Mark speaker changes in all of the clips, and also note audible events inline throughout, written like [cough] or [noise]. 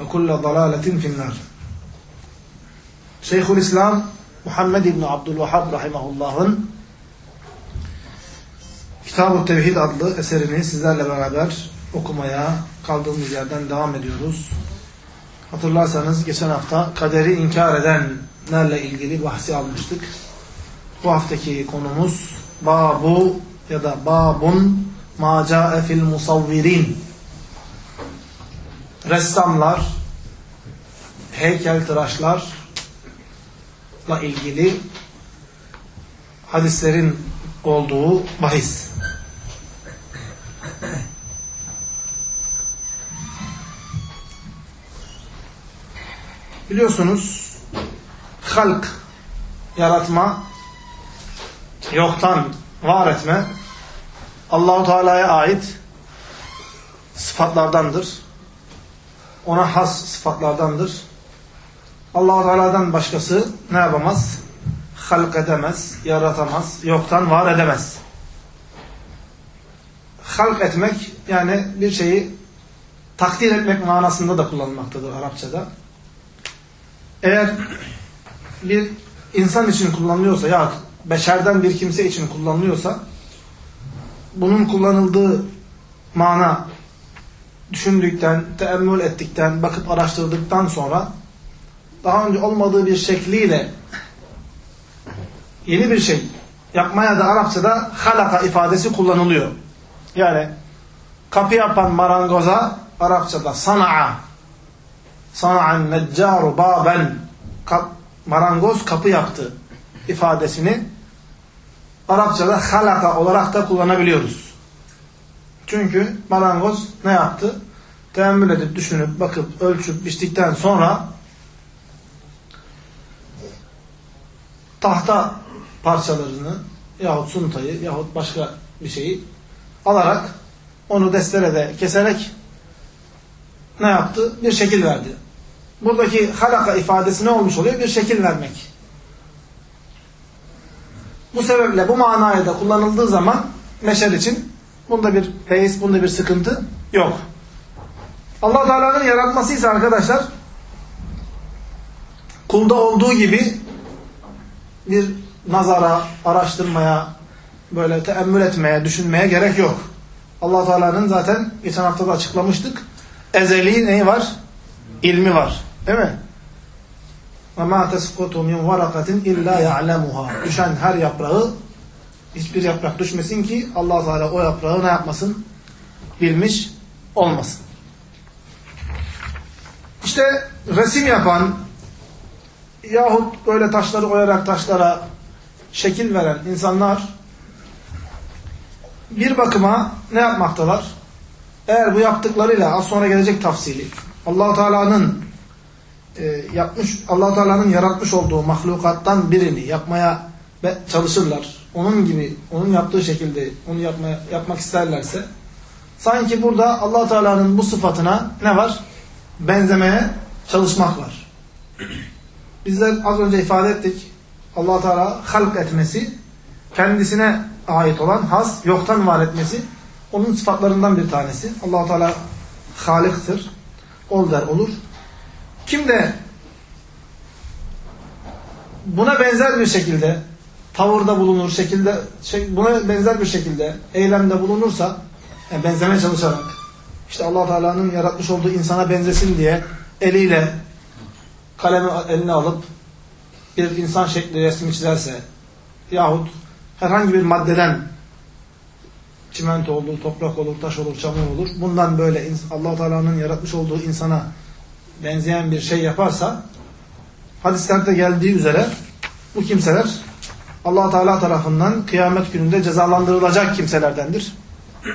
Speaker 1: ve kulle dalaletin finnar. Şeyhülislam Muhammed İbni Abdülvahhab Rahimahullah'ın Kitab-ı Tevhid adlı eserini sizlerle beraber okumaya kaldığımız yerden devam ediyoruz. Hatırlarsanız geçen hafta kaderi inkar edenlerle ilgili bahsi almıştık. Bu haftaki konumuz babu ya da babun macae fil musavvirin ressamlar heykeltıraşlarla ilgili hadislerin olduğu bahis. Biliyorsunuz halk yaratma yoktan var etme Allahu Teala'ya ait sıfatlardandır. Ona has sıfatlardandır. Allah-u Teala'dan başkası ne yapamaz? Halk edemez, yaratamaz, yoktan var edemez. Halk etmek yani bir şeyi takdir etmek manasında da kullanılmaktadır Arapçada. Eğer bir insan için kullanılıyorsa ya beşerden bir kimse için kullanılıyorsa bunun kullanıldığı mana düşündükten, teemmül ettikten, bakıp araştırdıktan sonra daha önce olmadığı bir şekliyle yeni bir şey yapmaya da Arapçada halaka ifadesi kullanılıyor. Yani kapı yapan marangoza Arapçada sana'a sana'an neccaru baben kap, marangoz kapı yaptı ifadesini Arapçada halaka olarak da kullanabiliyoruz. Çünkü marangoz ne yaptı? Teemmül edip, düşünüp, bakıp, ölçüp, biçtikten sonra tahta parçalarını yahut suntayı yahut başka bir şeyi alarak onu desterede keserek ne yaptı? Bir şekil verdi. Buradaki halaka ifadesi ne olmuş oluyor? Bir şekil vermek. Bu sebeple bu manaya da kullanıldığı zaman meşer için bunda bir beis, bunda bir sıkıntı yok. Allah Teala'nın yaratması ise arkadaşlar kulda olduğu gibi bir nazara, araştırmaya, böyle teemmül etmeye, düşünmeye gerek yok. Allah Teala'nın zaten geçen hafta da açıklamıştık. Ezeli neyi var? İlmi var. Değil mi? وَمَا تَسْقُطُ مِنْ وَرَقَةٍ اِلَّا يَعْلَمُهَا Düşen her yaprağı, hiçbir yaprak düşmesin ki allah Teala o yaprağı ne yapmasın? Bilmiş olmasın. İşte resim yapan yahut böyle taşları oyarak taşlara şekil veren insanlar bir bakıma ne yapmaktalar? Eğer bu yaptıklarıyla az sonra gelecek tafsili allah Teala'nın e, yapmış allah Teala'nın yaratmış olduğu mahlukattan birini yapmaya çalışırlar. Onun gibi, onun yaptığı şekilde onu yapmaya yapmak isterlerse sanki burada allah Teala'nın bu sıfatına ne var? Benzemeye çalışmak var. Bizler az önce ifade ettik. allah Teala halk etmesi, kendisine ait olan has, yoktan var etmesi, onun sıfatlarından bir tanesi. allah Teala haliktir. Ol der olur. Kim de buna benzer bir şekilde tavırda bulunur, şekilde şey, buna benzer bir şekilde eylemde bulunursa, yani benzemeye çalışarak, işte allah Teala'nın yaratmış olduğu insana benzesin diye eliyle kalemi eline alıp bir insan şekli resmi çizerse yahut herhangi bir maddeden çimento olur, toprak olur, taş olur, çamur olur. Bundan böyle allah Teala'nın yaratmış olduğu insana benzeyen bir şey yaparsa hadislerde geldiği üzere bu kimseler allah Teala tarafından kıyamet gününde cezalandırılacak kimselerdendir. [clears throat]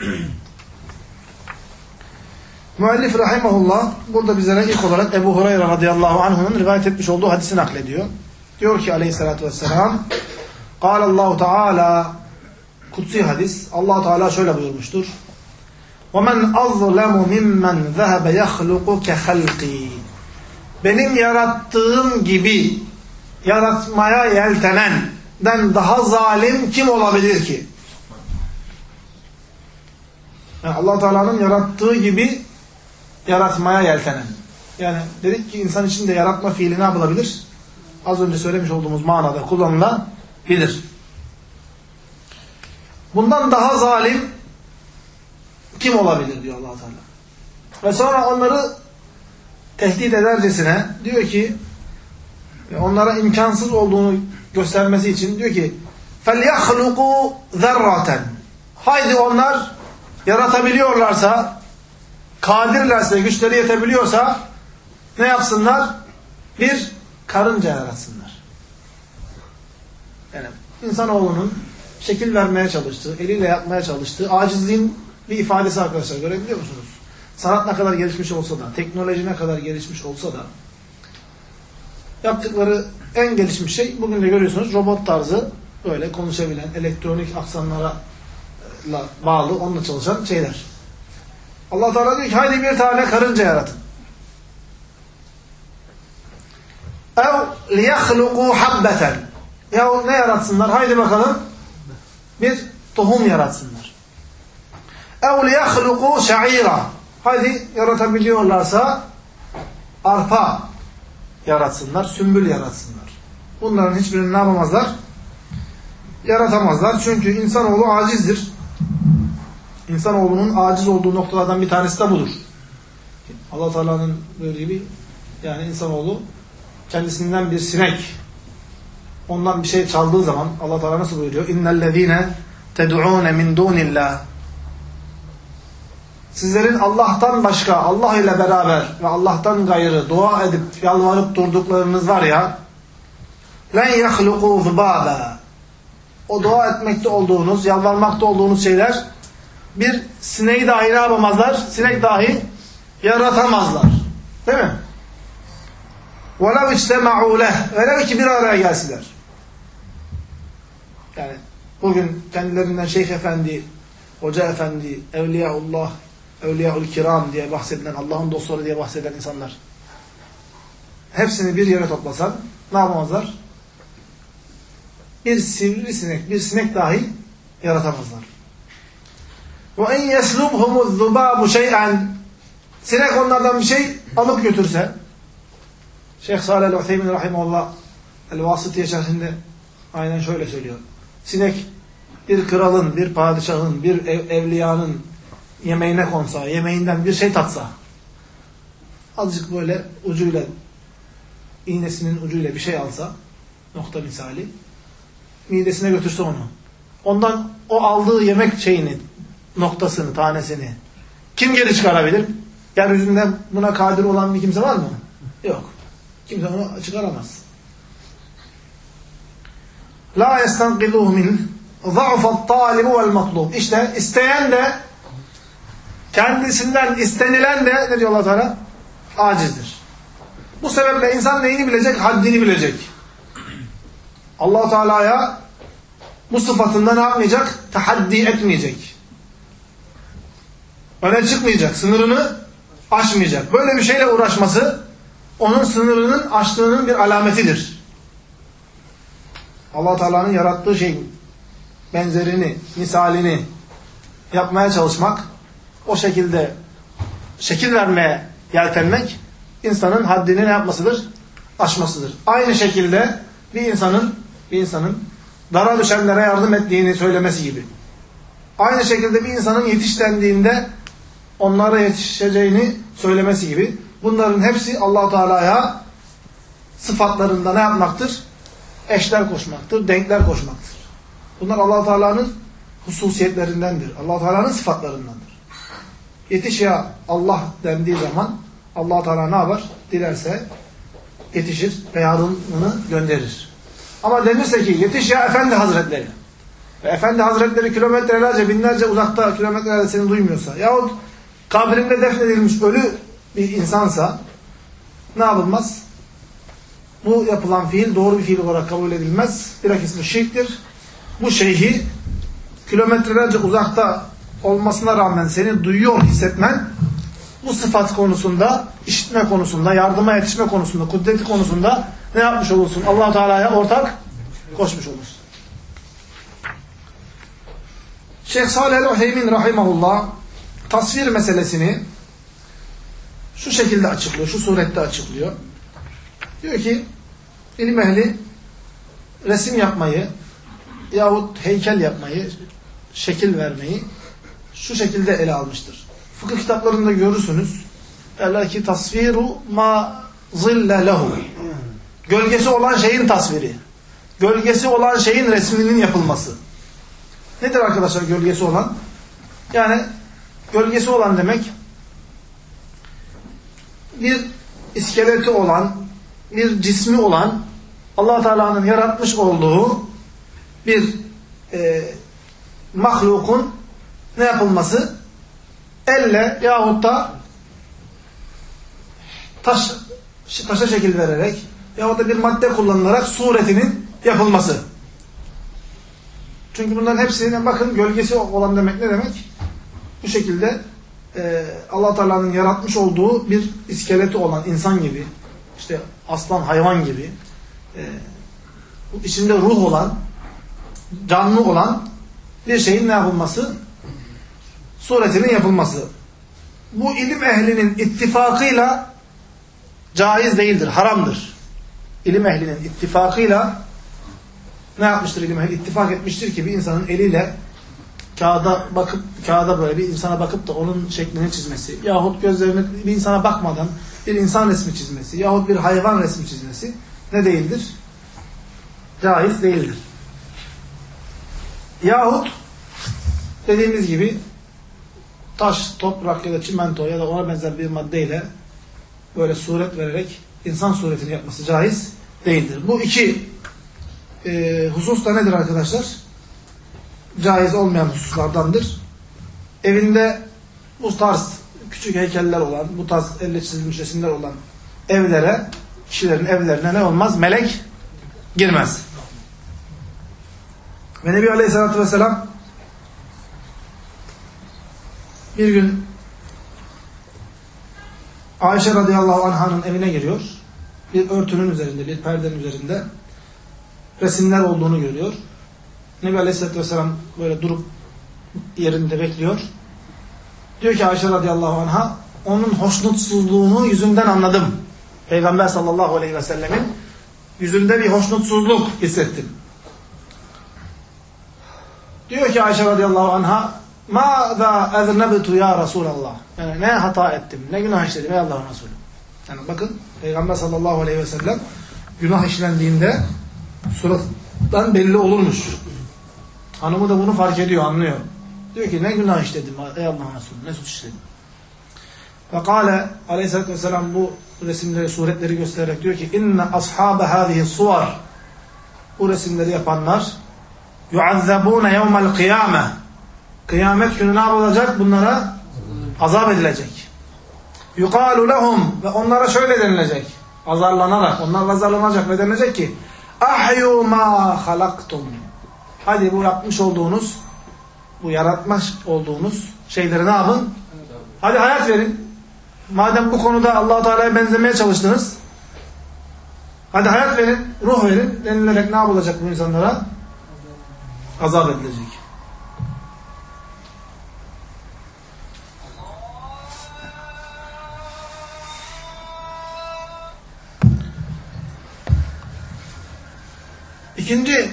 Speaker 1: Müellif rahimahullah burada bizlere ilk olarak Ebu Hureyre radıyallahu anh'ın rivayet etmiş olduğu hadisi naklediyor. Diyor ki aleyhissalatü vesselam Allahu Teala kutsi hadis allah Teala şöyle buyurmuştur. وَمَنْ أَظْلَمُ مِمَّنْ ذَهَبَ يَخْلُقُ كَخَلْقِي Benim yarattığım gibi yaratmaya yeltenenden daha zalim kim olabilir ki? Yani allah Teala'nın yarattığı gibi yaratmaya yeltenen. Yani dedik ki insan için de yaratma fiili ne yapılabilir? Az önce söylemiş olduğumuz manada kullanılabilir. Bundan daha zalim kim olabilir diyor allah Teala. Ve sonra onları tehdit edercesine diyor ki onlara imkansız olduğunu göstermesi için diyor ki فَلْيَخْلُقُوا ذَرَّةً Haydi onlar yaratabiliyorlarsa kadirlerse, güçleri yetebiliyorsa ne yapsınlar? Bir karınca yaratsınlar. Yani insanoğlunun şekil vermeye çalıştığı, eliyle yapmaya çalıştığı acizliğin bir ifadesi arkadaşlar. Görebiliyor musunuz? Sanat ne kadar gelişmiş olsa da, teknoloji ne kadar gelişmiş olsa da yaptıkları en gelişmiş şey bugün de görüyorsunuz robot tarzı böyle konuşabilen, elektronik aksanlara bağlı, onunla çalışan şeyler. Allah Teala diyor ki haydi bir tane karınca yaratın. Ev liyahluku habbeten. Ya ne yaratsınlar? Haydi bakalım. Bir tohum yaratsınlar. Ev liyahluku şa'ira. Haydi yaratabiliyorlarsa arpa yaratsınlar, sümbül yaratsınlar. Bunların hiçbirini ne yapamazlar? Yaratamazlar. Çünkü insanoğlu acizdir. İnsanoğlunun aciz olduğu noktalardan bir tanesi de budur. Allah Teala'nın böyle bir yani insanoğlu kendisinden bir sinek ondan bir şey çaldığı zaman Allah Teala nasıl buyuruyor? İnnellezîne ted'ûne min dûnillah Sizlerin Allah'tan başka, Allah ile beraber ve Allah'tan gayrı dua edip yalvarıp durduklarınız var ya len yahluqû zubâbâ O dua etmekte olduğunuz, yalvarmakta olduğunuz şeyler bir sineği dahi ne yapamazlar? Sinek dahi yaratamazlar. Değil mi? وَلَوْ اِجْتَمَعُوا لَهِ Velev ki bir araya gelsiler. Yani bugün kendilerinden Şeyh Efendi, Hoca Efendi, Evliyaullah, Evliyaul Kiram diye bahsedilen, Allah'ın dostları diye bahseden insanlar. Hepsini bir yere toplasan ne yapamazlar? Bir sivrisinek, bir sinek dahi yaratamazlar. وَاِنْ يَسْلُبْهُمُ الذُّبَابُ شَيْئًا Sinek onlardan bir şey alıp götürse Şeyh Salih el-Utheymin Rahimullah El-Vasıtiye şerhinde aynen şöyle söylüyor. Sinek bir kralın, bir padişahın, bir ev, evliyanın yemeğine konsa, yemeğinden bir şey tatsa azıcık böyle ucuyla iğnesinin ucuyla bir şey alsa nokta misali midesine götürse onu. Ondan o aldığı yemek şeyini noktasını, tanesini kim geri çıkarabilir? Yeryüzünde buna kadir olan bir kimse var mı? Yok. Kimse onu çıkaramaz. La yestanqiduhu min za'fat talibu vel matlub. İşte isteyen de kendisinden istenilen de ne diyor Allah Teala? Acizdir. Bu sebeple insan neyini bilecek? Haddini bilecek. allah Teala'ya bu sıfatında ne yapmayacak? Tahaddi etmeyecek. Öne çıkmayacak. Sınırını aşmayacak. Böyle bir şeyle uğraşması onun sınırının aştığının bir alametidir. allah Teala'nın yarattığı şeyin benzerini, misalini yapmaya çalışmak, o şekilde şekil vermeye yeltenmek, insanın haddini ne yapmasıdır? Aşmasıdır. Aynı şekilde bir insanın bir insanın dara düşenlere yardım ettiğini söylemesi gibi. Aynı şekilde bir insanın yetişlendiğinde onlara yetişeceğini söylemesi gibi. Bunların hepsi allah Teala'ya sıfatlarında ne yapmaktır? Eşler koşmaktır, denkler koşmaktır. Bunlar allah Teala'nın hususiyetlerindendir. allah Teala'nın sıfatlarındandır. Yetiş ya Allah dendiği zaman allah Teala ne yapar? Dilerse yetişir ve yardımını gönderir. Ama denirse ki yetiş ya Efendi Hazretleri. Ve Efendi Hazretleri kilometrelerce, binlerce uzakta kilometrelerde seni duymuyorsa yahut kabrinde defnedilmiş ölü bir insansa ne yapılmaz? Bu yapılan fiil doğru bir fiil olarak kabul edilmez. Bilakis bu şirktir. Bu şeyhi kilometrelerce uzakta olmasına rağmen seni duyuyor hissetmen bu sıfat konusunda, işitme konusunda, yardıma yetişme konusunda, kudreti konusunda ne yapmış olursun? allah Teala'ya ortak koşmuş olursun. Şeyh Salih el-Uheymin rahimahullah tasvir meselesini şu şekilde açıklıyor, şu surette açıklıyor. Diyor ki ilim ehli resim yapmayı yahut heykel yapmayı, şekil vermeyi şu şekilde ele almıştır. Fıkıh kitaplarında görürsünüz. Derler ki tasviru ma zille lehu. Gölgesi olan şeyin tasviri. Gölgesi olan şeyin resminin yapılması. Nedir arkadaşlar gölgesi olan? Yani gölgesi olan demek bir iskeleti olan, bir cismi olan allah Teala'nın yaratmış olduğu bir e, mahlukun ne yapılması? Elle yahut da taş, taşa şekil vererek yahut da bir madde kullanılarak suretinin yapılması. Çünkü bunların hepsine bakın gölgesi olan demek ne demek? Bu şekilde e, allah Teala'nın yaratmış olduğu bir iskeleti olan insan gibi, işte aslan hayvan gibi, e, içinde ruh olan, canlı olan bir şeyin ne yapılması? Suretinin yapılması. Bu ilim ehlinin ittifakıyla caiz değildir, haramdır. İlim ehlinin ittifakıyla ne yapmıştır ilim ehli? İttifak etmiştir ki bir insanın eliyle kağıda bakıp kağıda böyle bir insana bakıp da onun şeklini çizmesi yahut gözlerini bir insana bakmadan bir insan resmi çizmesi yahut bir hayvan resmi çizmesi ne değildir? Caiz değildir. Yahut dediğimiz gibi taş, toprak ya da çimento ya da ona benzer bir maddeyle böyle suret vererek insan suretini yapması caiz değildir. Bu iki e, husus da nedir arkadaşlar? Caiz olmayan hususlardandır. Evinde bu tarz küçük heykeller olan, bu tarz elle çizilmiş resimler olan evlere, kişilerin evlerine ne olmaz? Melek girmez. Ve Nebi Aleyhisselatü Vesselam bir gün Ayşe radıyallahu anh'ın evine giriyor. Bir örtünün üzerinde, bir perdenin üzerinde resimler olduğunu görüyor. Nebi Aleyhisselatü Vesselam böyle durup yerinde bekliyor. Diyor ki Ayşe radıyallahu anh'a onun hoşnutsuzluğunu yüzünden anladım. Peygamber sallallahu aleyhi ve sellemin yüzünde bir hoşnutsuzluk hissettim. Diyor ki Ayşe radıyallahu anh'a مَاذَا اَذْنَبْتُ ya Resulallah Yani ne hata ettim, ne günah işledim ey Allah'ın Resulü. Yani bakın Peygamber sallallahu aleyhi ve sellem günah işlendiğinde surattan belli olurmuş. Hanımı da bunu fark ediyor, anlıyor. Diyor ki ne günah işledim ey Allah'ın Resulü, ne suç işledim. Ve kâle aleyhissalatü vesselam bu resimleri, suretleri göstererek diyor ki inne ashâbe hâzihi suvar bu resimleri yapanlar yuazzabûne yevmel kıyâme kıyamet günü ne yapılacak? Bunlara azap edilecek. Yukalu lehum ve onlara şöyle denilecek. Azarlanarak, onlarla azarlanacak ve denilecek ki ahyu ma halaktum hadi bu yapmış olduğunuz bu yaratmış olduğunuz şeyleri ne yapın? Hadi hayat verin. Madem bu konuda allah Teala'ya benzemeye çalıştınız, Hadi hayat verin, ruh verin denilerek ne yapılacak bu insanlara? Azap edilecek. İkinci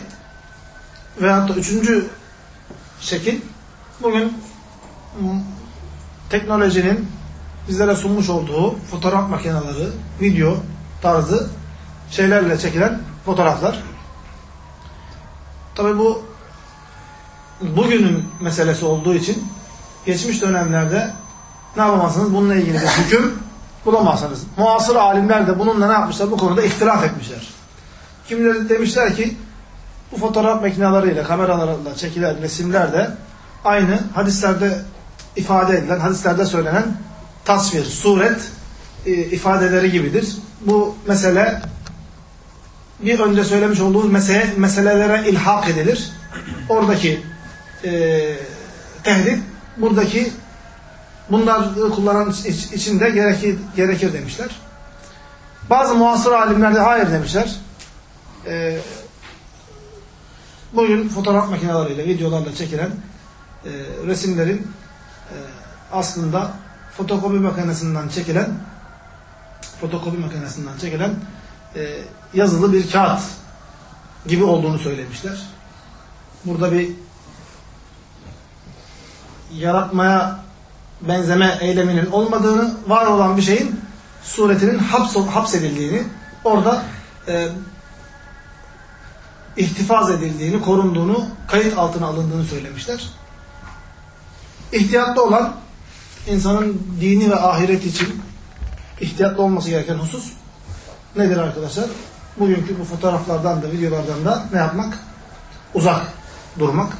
Speaker 1: veyahut da üçüncü şekil bugün teknolojinin bizlere sunmuş olduğu fotoğraf makineleri, video tarzı şeylerle çekilen fotoğraflar. Tabi bu bugünün meselesi olduğu için geçmiş dönemlerde ne yapamazsınız? Bununla ilgili bir hüküm [laughs] bulamazsınız. Muasır alimler de bununla ne yapmışlar? Bu konuda ihtilaf etmişler. Kimileri demişler ki bu fotoğraf makineleriyle, kameralarla çekilen resimler de aynı hadislerde ifade edilen, hadislerde söylenen tasvir, suret e, ifadeleri gibidir. Bu mesele bir önce söylemiş olduğumuz mesele, meselelere ilhak edilir. Oradaki e, tehdit buradaki bunlar kullanan için de gerekir, gerekir demişler. Bazı muasır alimler de hayır demişler. E, bugün fotoğraf makineleriyle, videolarla çekilen e, resimlerin e, aslında fotokopi makinesinden çekilen fotokopi makinesinden çekilen e, yazılı bir kağıt gibi olduğunu söylemişler. Burada bir yaratmaya benzeme eyleminin olmadığını, var olan bir şeyin suretinin haps hapsedildiğini, orada e, ihtifaz edildiğini, korunduğunu, kayıt altına alındığını söylemişler. İhtiyatlı olan insanın dini ve ahiret için ihtiyatlı olması gereken husus nedir arkadaşlar? Bugünkü bu fotoğraflardan da videolardan da ne yapmak? Uzak durmak.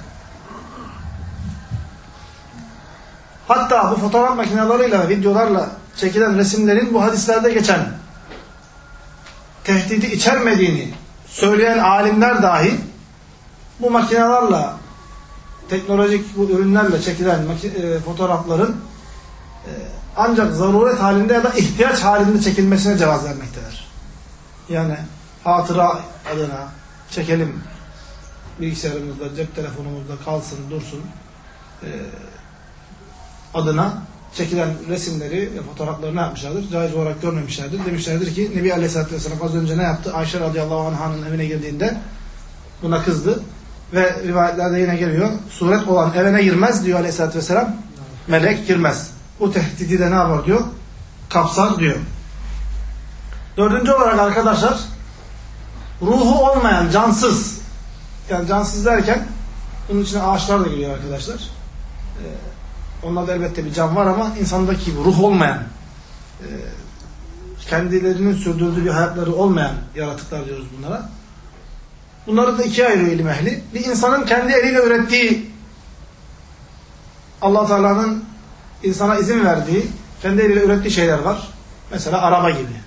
Speaker 1: Hatta bu fotoğraf makineleriyle, videolarla çekilen resimlerin bu hadislerde geçen tehdidi içermediğini söyleyen alimler dahi bu makinelerle teknolojik bu ürünlerle çekilen e, fotoğrafların e, ancak zaruret halinde ya da ihtiyaç halinde çekilmesine cevaz vermektedir. Yani hatıra adına çekelim bilgisayarımızda, cep telefonumuzda kalsın, dursun e, adına çekilen resimleri, fotoğrafları ne yapmışlardır? Caiz olarak görmemişlerdir. Demişlerdir ki Nebi Aleyhisselatü Vesselam az önce ne yaptı? Ayşe radıyallahu anh'ın evine girdiğinde buna kızdı. Ve rivayetlerde yine geliyor. Suret olan evine girmez diyor Aleyhisselatü Vesselam. Melek girmez. Bu tehdidi de ne yapar diyor? Kapsar diyor. Dördüncü olarak arkadaşlar ruhu olmayan, cansız yani cansız derken bunun içine ağaçlar da giriyor arkadaşlar. Ee, onlarda elbette bir can var ama insandaki gibi ruh olmayan e, kendilerinin sürdürdüğü bir hayatları olmayan yaratıklar diyoruz bunlara. Bunları da ikiye ayırıyor ilim ehli. Bir insanın kendi eliyle ürettiği allah Teala'nın insana izin verdiği, kendi eliyle ürettiği şeyler var. Mesela araba gibi,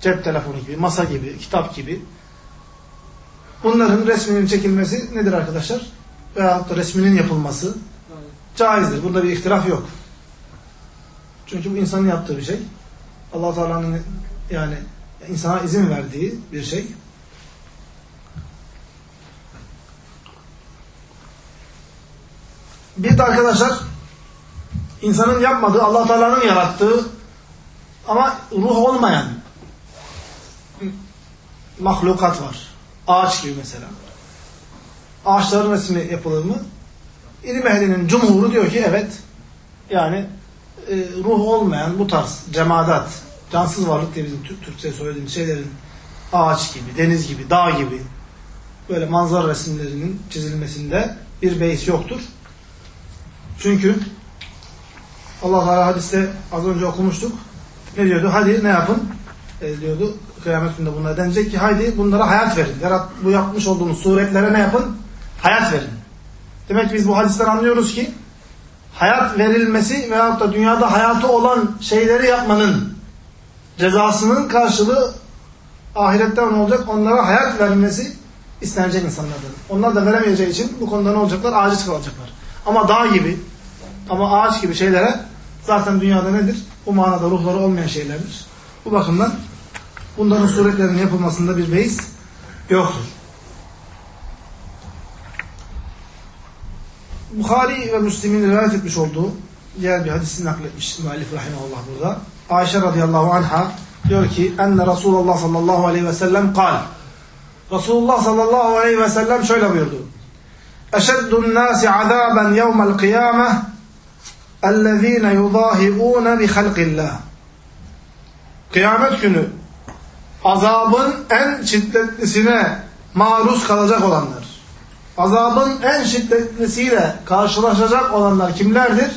Speaker 1: cep telefonu gibi, masa gibi, kitap gibi. Bunların resminin çekilmesi nedir arkadaşlar? Veyahut da resminin yapılması caizdir. Bunda bir ihtilaf yok. Çünkü bu insanın yaptığı bir şey. allah Teala'nın yani insana izin verdiği bir şey. Bir de arkadaşlar insanın yapmadığı, allah Teala'nın yarattığı ama ruh olmayan mahlukat var. Ağaç gibi mesela. Ağaçların resmi yapılır mı? İlim ehlinin cumhuru diyor ki evet yani e, ruh olmayan bu tarz cemadat, cansız varlık diye bizim Türkçe söylediğimiz şeylerin ağaç gibi, deniz gibi, dağ gibi böyle manzara resimlerinin çizilmesinde bir beis yoktur. Çünkü Allah Teala hadiste az önce okumuştuk. Ne diyordu? Hadi ne yapın? E, diyordu. Kıyamet günde bunlara denecek ki haydi bunlara hayat verin. Yarat, bu yapmış olduğunuz suretlere ne yapın? Hayat verin. Demek biz bu hadisten anlıyoruz ki hayat verilmesi veyahut da dünyada hayatı olan şeyleri yapmanın cezasının karşılığı ahirette ne olacak? Onlara hayat verilmesi istenecek insanlardan. Onlar da veremeyeceği için bu konuda ne olacaklar? Aciz kalacaklar. Ama dağ gibi ama ağaç gibi şeylere zaten dünyada nedir? Bu manada ruhları olmayan şeylerdir. Bu bakımdan bunların suretlerinin yapılmasında bir beis yoktur. Bukhari ve Müslim'in rivayet etmiş olduğu diğer bir hadisini nakletmiş müellif rahimahullah burada. Ayşe radıyallahu anha diyor ki enne Resulullah sallallahu aleyhi ve sellem kal. Resulullah sallallahu aleyhi ve sellem şöyle buyurdu. Eşeddun nasi azaben yevmel kıyameh ellezine yudahi'une bi halqillah. Kıyamet günü azabın en şiddetlisine maruz kalacak olanlar. Azabın en şiddetlisiyle karşılaşacak olanlar kimlerdir?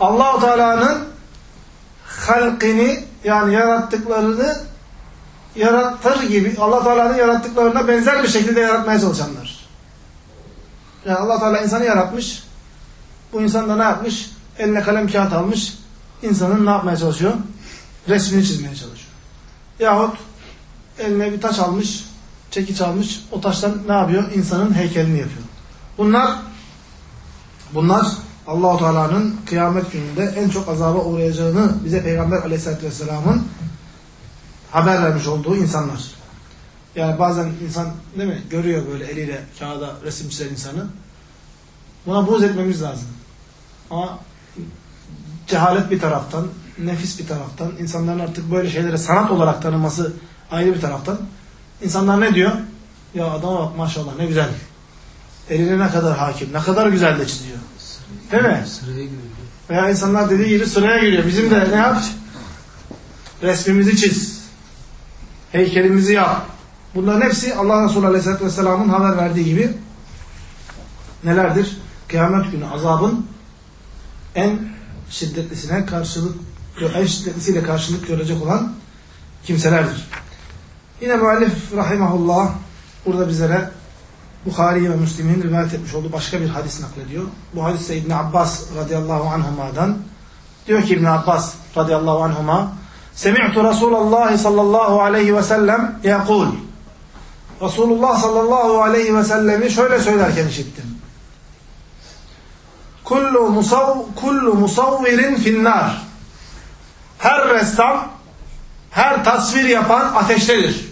Speaker 1: Allahu Teala'nın halkini yani yarattıklarını yaratır gibi Allah Teala'nın yarattıklarına benzer bir şekilde yaratmaya çalışanlar. Yani Allah Teala insanı yaratmış. Bu insan da ne yapmış? Eline kalem kağıt almış. İnsanın ne yapmaya çalışıyor? Resmini çizmeye çalışıyor. Yahut eline bir taş almış, çekiç almış. O taştan ne yapıyor? İnsanın heykelini yapıyor. Bunlar bunlar Allahu Teala'nın kıyamet gününde en çok azaba uğrayacağını bize Peygamber Aleyhisselatü Vesselam'ın haber vermiş olduğu insanlar. Yani bazen insan değil mi görüyor böyle eliyle kağıda resim çizen insanı. Buna buğz etmemiz lazım. Ama cehalet bir taraftan, nefis bir taraftan, insanların artık böyle şeyleri sanat olarak tanıması ayrı bir taraftan. İnsanlar ne diyor? Ya adama bak maşallah ne güzel. Eline ne kadar hakim, ne kadar güzel de çiziyor. Değil mi?
Speaker 2: Sıraya giriyor.
Speaker 1: Veya insanlar dediği gibi sıraya giriyor. Bizim de ne yap? Resmimizi çiz. Heykelimizi yap. Bunların hepsi Allah Resulü Aleyhisselatü Vesselam'ın haber verdiği gibi nelerdir? Kıyamet günü azabın en şiddetlisine karşılık en şiddetlisiyle karşılık görecek olan kimselerdir. Yine müellif rahimahullah burada bizlere Bukhari ve Müslim'in rivayet etmiş olduğu başka bir hadis naklediyor. Bu hadis ise İbn Abbas radıyallahu anhuma'dan. Diyor ki İbn Abbas radıyallahu anhuma Semi'tu Resulallah sallallahu aleyhi ve sellem yakul Resulullah sallallahu aleyhi ve sellemi şöyle söylerken işittim. Kullu musav kullu musavvirin finnar. Her ressam, her tasvir yapan ateştedir.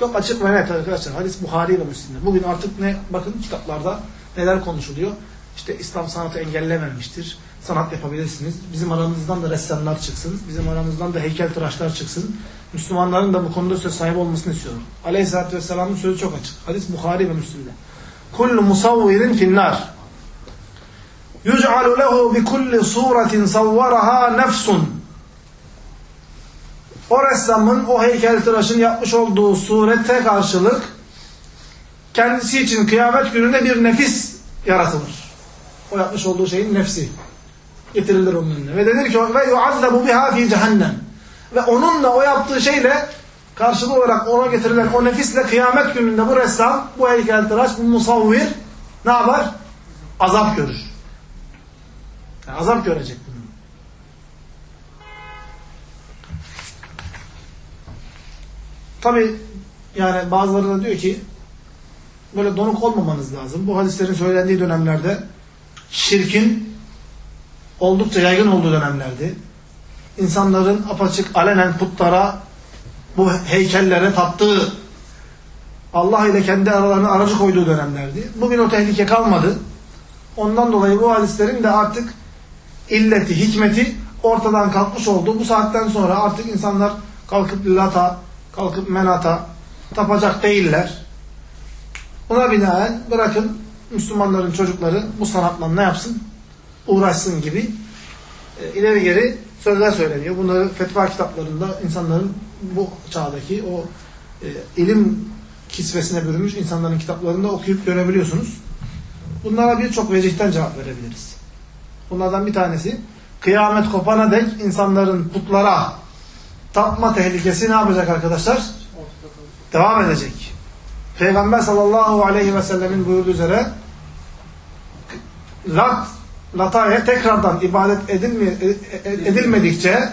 Speaker 1: Çok açık ve net arkadaşlar. Hadis Buhari ve Müslim'de. Bugün artık ne bakın kitaplarda neler konuşuluyor. İşte İslam sanatı engellememiştir. Sanat yapabilirsiniz. Bizim aramızdan da ressamlar çıksın. Bizim aramızdan da heykeltıraşlar çıksın. Müslümanların da bu konuda söz sahibi olmasını istiyorum. Aleyhisselatü Vesselam'ın sözü çok açık. Hadis Buhari ve Müslim'de. Kullu musavvirin finnar. Yüc'alu lehu bi kulli suratin savvaraha nefsun. O ressamın, o heykeltıraşın yapmış olduğu surete karşılık kendisi için kıyamet gününde bir nefis yaratılır. O yapmış olduğu şeyin nefsi getirilir onun önüne. Ve denir ki ve yuazzabu biha fi cehennem. Ve onunla o yaptığı şeyle karşılığı olarak ona getirilen o nefisle kıyamet gününde bu ressam, bu heykeltıraş, bu musavvir ne yapar? Azap görür. Yani azap görecek Tabi yani bazıları da diyor ki böyle donuk olmamanız lazım. Bu hadislerin söylendiği dönemlerde şirkin oldukça yaygın olduğu dönemlerdi. İnsanların apaçık alenen putlara bu heykellere taptığı Allah ile kendi aralarına aracı koyduğu dönemlerdi. Bugün o tehlike kalmadı. Ondan dolayı bu hadislerin de artık illeti, hikmeti ortadan kalkmış oldu. Bu saatten sonra artık insanlar kalkıp lata, kalkıp menata tapacak değiller. Buna binaen bırakın Müslümanların çocukları bu sanatla ne yapsın? Uğraşsın gibi e, ileri geri sözler söyleniyor. Bunları fetva kitaplarında insanların bu çağdaki o e, ilim kisvesine bürünmüş insanların kitaplarında okuyup görebiliyorsunuz. Bunlara birçok vecihten cevap verebiliriz. Bunlardan bir tanesi kıyamet kopana dek insanların putlara tapma tehlikesi ne yapacak arkadaşlar? Devam edecek. Peygamber sallallahu aleyhi ve sellemin buyurduğu üzere lat, lataya tekrardan ibadet edilme, edilmedikçe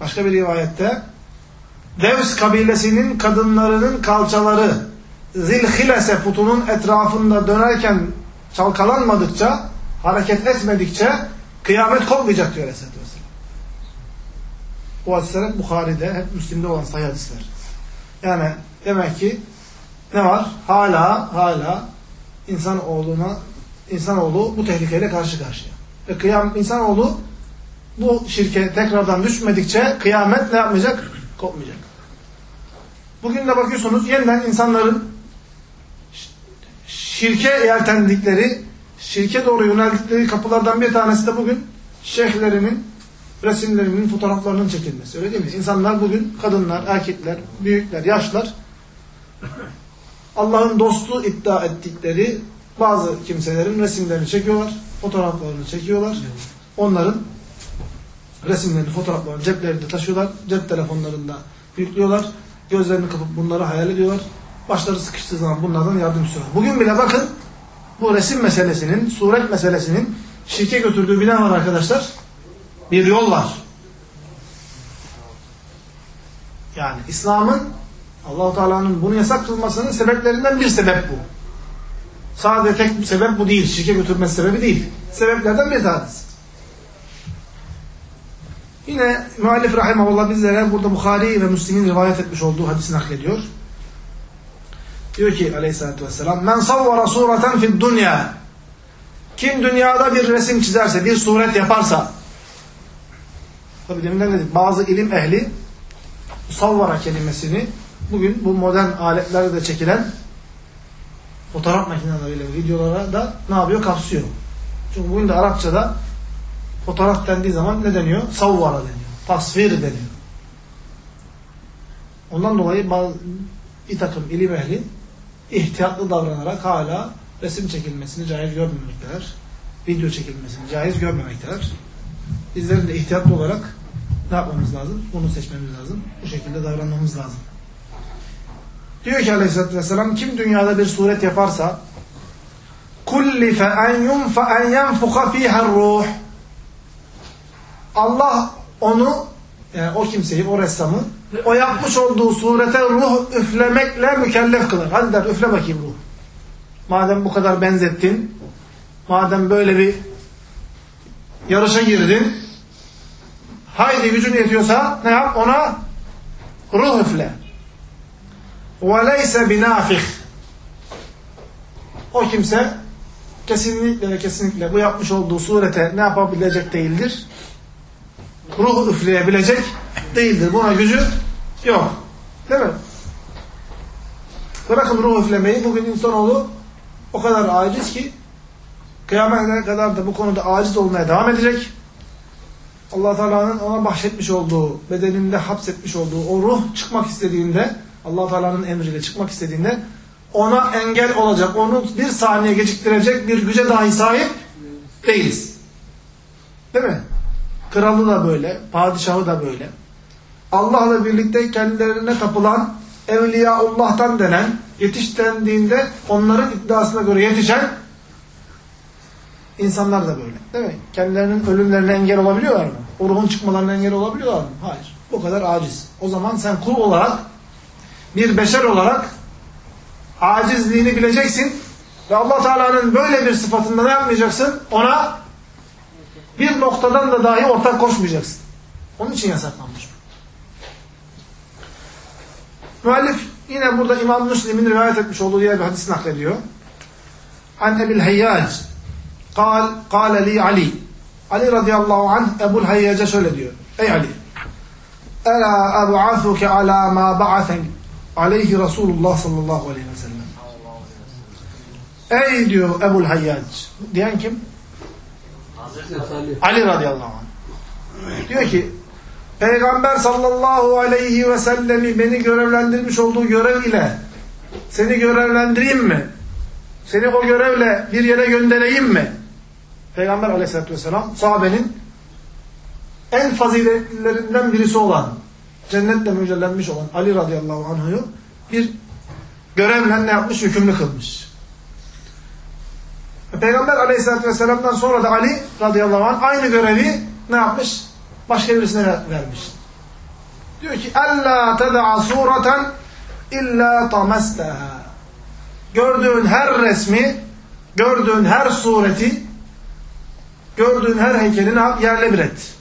Speaker 1: başka bir rivayette Devs kabilesinin kadınlarının kalçaları Zilhilese putunun etrafında dönerken çalkalanmadıkça hareket etmedikçe kıyamet kopmayacak diyor Aleyhisselatü. Bu hadisler hep Bukhari'de, hep Müslim'de olan sayı hadisler. Yani demek ki ne var? Hala, hala insanoğluna, insanoğlu bu tehlikeyle karşı karşıya. Ve kıyam, insanoğlu bu şirke tekrardan düşmedikçe kıyamet ne yapmayacak? Kopmayacak. Bugün de bakıyorsunuz yeniden insanların şirke yeltendikleri, şirke doğru yöneldikleri kapılardan bir tanesi de bugün şeyhlerinin resimlerinin, fotoğraflarının çekilmesi. Öyle değil mi? İnsanlar bugün kadınlar, erkekler, büyükler, yaşlar Allah'ın dostu iddia ettikleri bazı kimselerin resimlerini çekiyorlar, fotoğraflarını çekiyorlar. Onların resimlerini, fotoğraflarını ceplerinde taşıyorlar, cep telefonlarında yüklüyorlar, gözlerini kapıp bunları hayal ediyorlar. Başları sıkıştığı zaman bunlardan yardım istiyorlar. Bugün bile bakın bu resim meselesinin, suret meselesinin şirke götürdüğü bir ne var arkadaşlar? Bir yol var. Yani İslam'ın Allahu Teala'nın bunu yasak kılmasının sebeplerinden bir sebep bu. Sadece tek sebep bu değil. Şirke götürmesi sebebi değil. Sebeplerden bir tanesi. Yine müellif rahimahullah bizlere burada Bukhari ve Müslim'in rivayet etmiş olduğu hadisi naklediyor. Diyor ki aleyhissalatü vesselam Men savvara sureten fid dünya Kim dünyada bir resim çizerse, bir suret yaparsa Tabi deminden dedik bazı ilim ehli savvara kelimesini bugün bu modern aletlerde de çekilen fotoğraf makineleriyle videolara da ne yapıyor? Kapsıyor. Çünkü bugün de Arapçada fotoğraf dendiği zaman ne deniyor? Savvara deniyor. Tasvir deniyor. Ondan dolayı bazı, bir takım ilim ehli ihtiyatlı davranarak hala resim çekilmesini caiz görmemekteler. Video çekilmesini caiz görmemekteler. Bizlerin de ihtiyatlı olarak ne yapmamız lazım? Bunu seçmemiz lazım. Bu şekilde davranmamız lazım. Diyor ki aleyhissalatü vesselam kim dünyada bir suret yaparsa kullife en yunfa en yenfuka fiha ruh Allah onu yani o kimseyi, o ressamı o yapmış olduğu surete ruh üflemekle mükellef kılar. Hadi der üfle bakayım ruh. Madem bu kadar benzettin, madem böyle bir yarışa girdin, haydi gücün yetiyorsa ne yap? Ona ruh üfle. وَلَيْسَ بِنَافِخ O kimse kesinlikle ve kesinlikle bu yapmış olduğu surete ne yapabilecek değildir? Ruh üfleyebilecek değildir. Buna gücü yok. Değil mi? Bırakın ruh üflemeyi. Bugün insanoğlu o kadar aciz ki kıyamete kadar da bu konuda aciz olmaya devam edecek. allah Teala'nın ona bahşetmiş olduğu, bedeninde hapsetmiş olduğu o ruh çıkmak istediğinde allah Teala'nın emriyle çıkmak istediğinde ona engel olacak, onu bir saniye geciktirecek bir güce dahi sahip değiliz. Değil mi? Kralı da böyle, padişahı da böyle. Allah'la birlikte kendilerine tapılan Evliyaullah'tan denen, yetiş dendiğinde onların iddiasına göre yetişen insanlar da böyle. Değil mi? Kendilerinin ölümlerine engel olabiliyorlar mı? O ruhun çıkmalarına engel olabiliyorlar mı? Hayır. Bu kadar aciz. O zaman sen kul olarak, bir beşer olarak acizliğini bileceksin ve Allah Teala'nın böyle bir sıfatında ne yapmayacaksın? Ona bir noktadan da dahi ortak koşmayacaksın. Onun için yasaklanmış. Müellif yine burada İmam Müslim'in rivayet etmiş olduğu diğer bir hadis naklediyor. An Ebil Hayyac Kal, kale li Ali. Ali radıyallahu anh Ebul Hayyaca şöyle diyor. Ey Ali. Ela eb'athuke ala ma ba'athen aleyhi Resulullah sallallahu aleyhi ve sellem. Ey diyor Ebul Hayyac. Diyen kim? Ali. Ali radıyallahu anh. Diyor ki Peygamber sallallahu aleyhi ve sellemi beni görevlendirmiş olduğu görev ile seni görevlendireyim mi? Seni o görevle bir yere göndereyim mi? Peygamber aleyhissalatü vesselam sahabenin en faziletlerinden birisi olan cennetle müjdelenmiş olan Ali radıyallahu anh'ı bir görevle ne yapmış? Hükümlü kılmış. Peygamber aleyhissalatü vesselam'dan sonra da Ali radıyallahu anh aynı görevi ne yapmış? Başka birisine vermiş. Diyor ki اَلَّا تَدَعَ sureten illa tamestaha. Gördüğün her resmi, gördüğün her sureti, gördüğün her heykeli ne yap? Yerle bir et.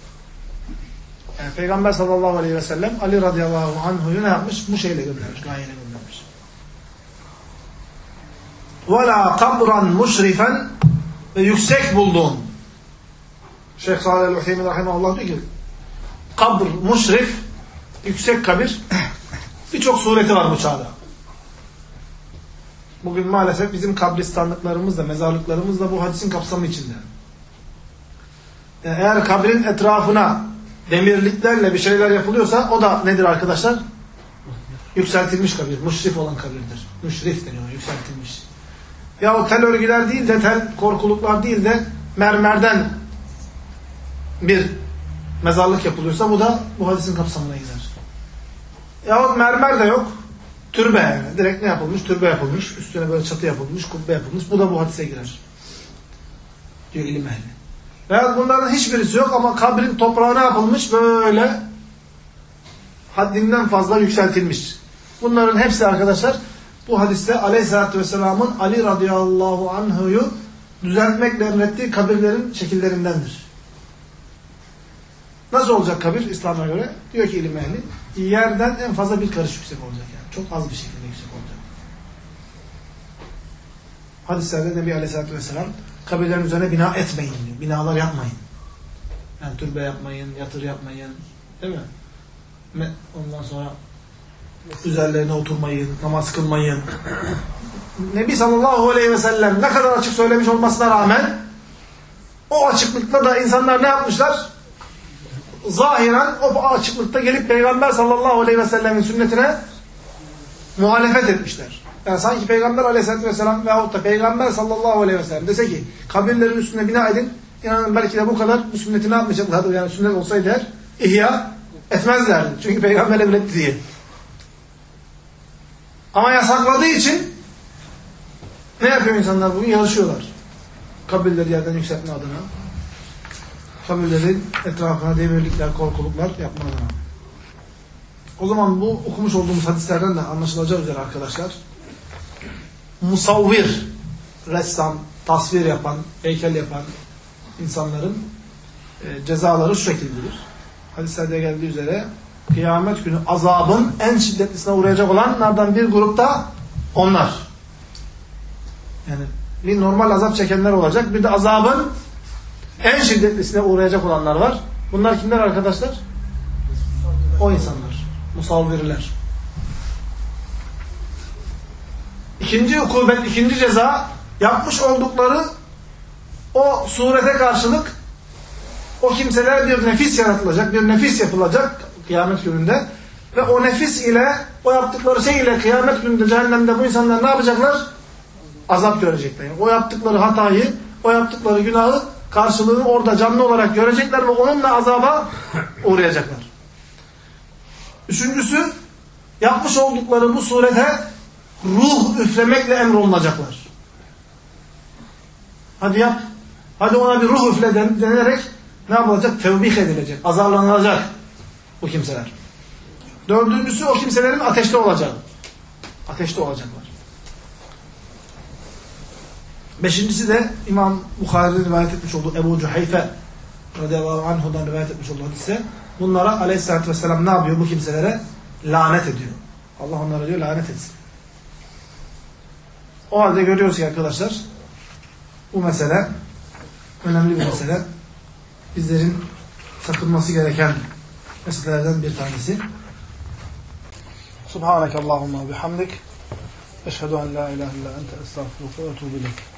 Speaker 1: Yani Peygamber sallallahu aleyhi ve sellem Ali radıyallahu anhu'yu ne yapmış? Bu şeyle göndermiş, gayeyle göndermiş. وَلَا قَبْرًا مُشْرِفًا Ve yüksek bulduğun. Şeyh Salih el-Uheymin rahimahullah diyor ki kabr, muşrif, yüksek kabir birçok sureti var bu çağda. Bugün maalesef bizim kabristanlıklarımız da, mezarlıklarımız da bu hadisin kapsamı içinde. Yani eğer kabrin etrafına demirliklerle bir şeyler yapılıyorsa o da nedir arkadaşlar? Yükseltilmiş kabir. Müşrif olan kabirdir. Müşrif deniyor. Yükseltilmiş. Ya o tel örgüler değil de tel korkuluklar değil de mermerden bir mezarlık yapılıyorsa bu da bu hadisin kapsamına girer. Yahut mermer de yok. Türbe yani. Direkt ne yapılmış? Türbe yapılmış. Üstüne böyle çatı yapılmış, kubbe yapılmış. Bu da bu hadise girer. Diyor ilim ehli. Veya bunların hiçbirisi yok ama kabrin toprağı ne yapılmış? Böyle haddinden fazla yükseltilmiş. Bunların hepsi arkadaşlar bu hadiste Aleyhisselatü Vesselam'ın Ali radıyallahu anhu'yu düzeltmekle emrettiği kabirlerin şekillerindendir. Nasıl olacak kabir İslam'a göre? Diyor ki ilim ehli, yerden en fazla bir karış yüksek olacak yani. Çok az bir şekilde yüksek olacak. Hadislerde Nebi Aleyhisselatü Vesselam kabirlerin üzerine bina etmeyin diyor. Binalar yapmayın. Yani türbe yapmayın, yatır yapmayın. Değil mi? Ondan sonra üzerlerine oturmayın, namaz kılmayın. [clears throat] Nebi sallallahu aleyhi ve sellem ne kadar açık söylemiş olmasına rağmen o açıklıkta da insanlar ne yapmışlar? Zahiren o açıklıkta gelip Peygamber sallallahu aleyhi ve sellemin sünnetine muhalefet etmişler. Yani sanki Peygamber aleyhissalatü vesselam veyahut da Peygamber sallallahu aleyhi ve sellem dese ki kabirlerin üstüne bina edin inanın belki de bu kadar bu sünneti ne yapmayacaklardı? Yani sünnet olsaydı eğer ihya etmezlerdi. Çünkü Peygamber emretti diye. Ama yasakladığı için ne yapıyor insanlar bugün? Yarışıyorlar. Kabirleri yerden yükseltme adına. Kabirlerin etrafına demirlikler, korkuluklar yapma adına. O zaman bu okumuş olduğumuz hadislerden de anlaşılacağı üzere arkadaşlar musavvir, ressam, tasvir yapan, heykel yapan insanların e, cezaları şu şekildedir. Hadislerde geldiği üzere kıyamet günü azabın en şiddetlisine uğrayacak olanlardan bir grupta onlar. Yani bir normal azap çekenler olacak. Bir de azabın en şiddetlisine uğrayacak olanlar var. Bunlar kimler arkadaşlar? O insanlar. Musavvirler. İkinci ukubet, ikinci ceza yapmış oldukları o surete karşılık o kimseler bir nefis yaratılacak, bir nefis yapılacak kıyamet gününde ve o nefis ile o yaptıkları şey ile kıyamet gününde cehennemde bu insanlar ne yapacaklar? Azap görecekler. Yani o yaptıkları hatayı, o yaptıkları günahı karşılığını orada canlı olarak görecekler ve onunla azaba [laughs] uğrayacaklar. Üçüncüsü yapmış oldukları bu surete ruh üflemekle emrolunacaklar. Hadi yap. Hadi ona bir ruh üfle denilerek ne yapılacak? Tevbih edilecek. Azarlanılacak bu kimseler. Dördüncüsü o kimselerin ateşte olacağı. Ateşte olacaklar. Beşincisi de İmam Bukhari'nin rivayet etmiş olduğu Ebu Cuhayfe radıyallahu anhu'dan rivayet etmiş olduğu hadise bunlara aleyhissalatü vesselam ne yapıyor bu kimselere? Lanet ediyor. Allah onlara diyor lanet etsin. O halde görüyoruz ki arkadaşlar bu mesele önemli bir mesele. Bizlerin sakınması gereken meselelerden bir tanesi. Subhaneke Allahumma bihamdik. Eşhedü en la ilahe illa ente estağfurullah ve etûbü ileyk.